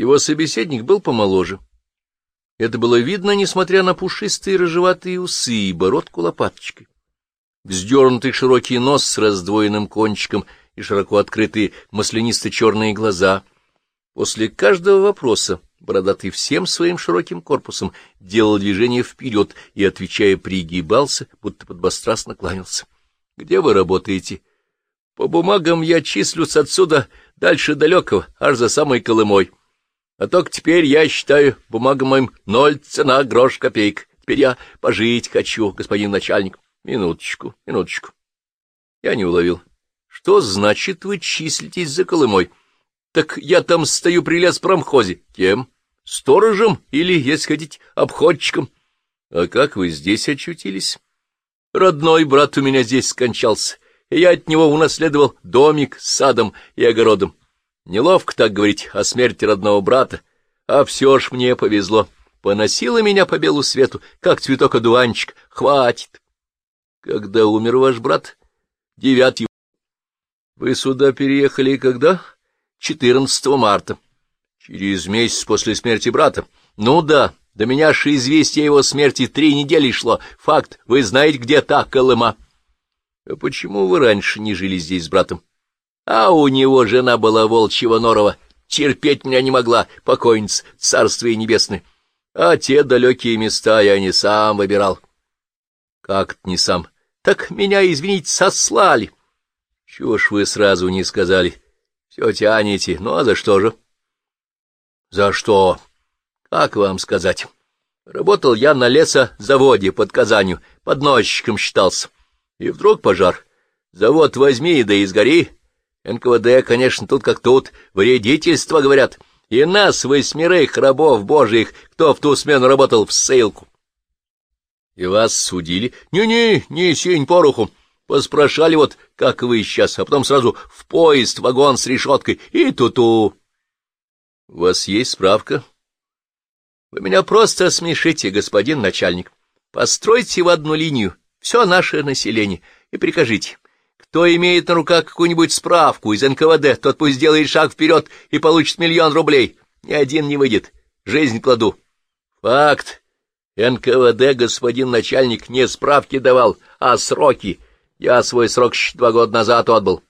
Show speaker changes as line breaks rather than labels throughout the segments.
Его собеседник был помоложе. Это было видно, несмотря на пушистые рыжеватые усы и бородку лопаточкой. Вздернутый широкий нос с раздвоенным кончиком и широко открытые маслянисто-черные глаза. После каждого вопроса бородатый всем своим широким корпусом делал движение вперед и, отвечая, пригибался, будто подбострастно кланялся. — Где вы работаете? — По бумагам я числюсь отсюда дальше далекого, аж за самой Колымой. А только теперь я считаю бумагам моим ноль цена, грош копейк. Теперь я пожить хочу, господин начальник. Минуточку, минуточку. Я не уловил. Что значит вы числитесь за Колымой? Так я там стою при леспромхозе. Кем? Сторожем или, если хотите, обходчиком? А как вы здесь очутились? Родной брат у меня здесь скончался, и я от него унаследовал домик с садом и огородом. Неловко так говорить о смерти родного брата, а все ж мне повезло. Поносила меня по белу свету, как цветок одуванчик. Хватит. Когда умер ваш брат? Девятый. Вы сюда переехали когда? Четырнадцатого марта. Через месяц после смерти брата. Ну да, до меня же известие его смерти три недели шло. Факт, вы знаете, где та Колыма. А почему вы раньше не жили здесь с братом? А у него жена была волчьего норова, терпеть меня не могла, покойница, царствие небесное. А те далекие места я не сам выбирал. Как не сам? Так меня, извините, сослали. Чего ж вы сразу не сказали? Все тянете. Ну, а за что же? За что? Как вам сказать? Работал я на лесозаводе под Казанью, подносчиком считался. И вдруг пожар. Завод возьми, да и сгори. НКВД, конечно, тут как тут, вредительство, говорят, и нас, восьмерых рабов божьих, кто в ту смену работал, в ссылку. И вас судили? Не-не, не сень пороху. Поспрашали вот, как вы сейчас, а потом сразу в поезд, вагон с решеткой и ту-ту. У вас есть справка? Вы меня просто смешите, господин начальник. Постройте в одну линию все наше население и прикажите — кто имеет на руках какую-нибудь справку из НКВД, тот пусть сделает шаг вперед и получит миллион рублей. Ни один не выйдет. Жизнь кладу. Факт. НКВД, господин начальник, не справки давал, а сроки. Я свой срок два года назад отбыл.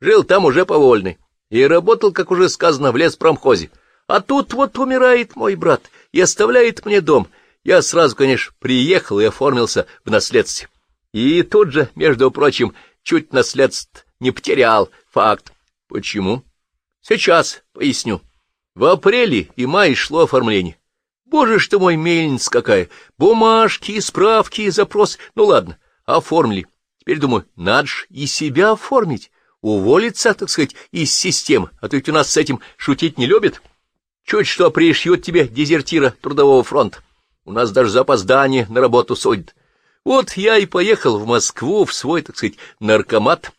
Жил там уже повольный и работал, как уже сказано, в леспромхозе. А тут вот умирает мой брат и оставляет мне дом. Я сразу, конечно, приехал и оформился в наследстве. И тут же, между прочим, чуть наследств не потерял. Факт. Почему? Сейчас поясню. В апреле и мае шло оформление. Боже ж ты мой, мельница какая! Бумажки, справки, запрос. Ну ладно, оформили. Теперь думаю, надо ж и себя оформить. Уволиться, так сказать, из системы. А то ведь у нас с этим шутить не любят. Чуть что пришьют тебе дезертира трудового фронта. У нас даже за опоздание на работу судят. Вот я и поехал в Москву в свой, так сказать, наркомат.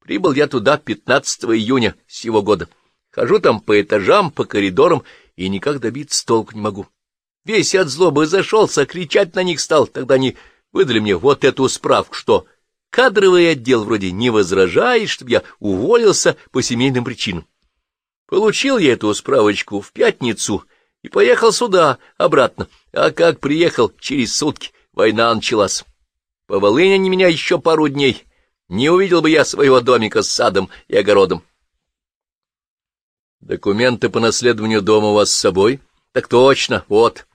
Прибыл я туда 15 июня сего года. Хожу там по этажам, по коридорам, и никак добиться толку не могу. Весь от злобы зашелся, кричать на них стал. Тогда они выдали мне вот эту справку, что кадровый отдел вроде не возражает, чтобы я уволился по семейным причинам. Получил я эту справочку в пятницу и поехал сюда, обратно. А как приехал через сутки, Война началась. По Волыне они меня еще пару дней. Не увидел бы я своего домика с садом и огородом. Документы по наследованию дома у вас с собой? Так точно, вот.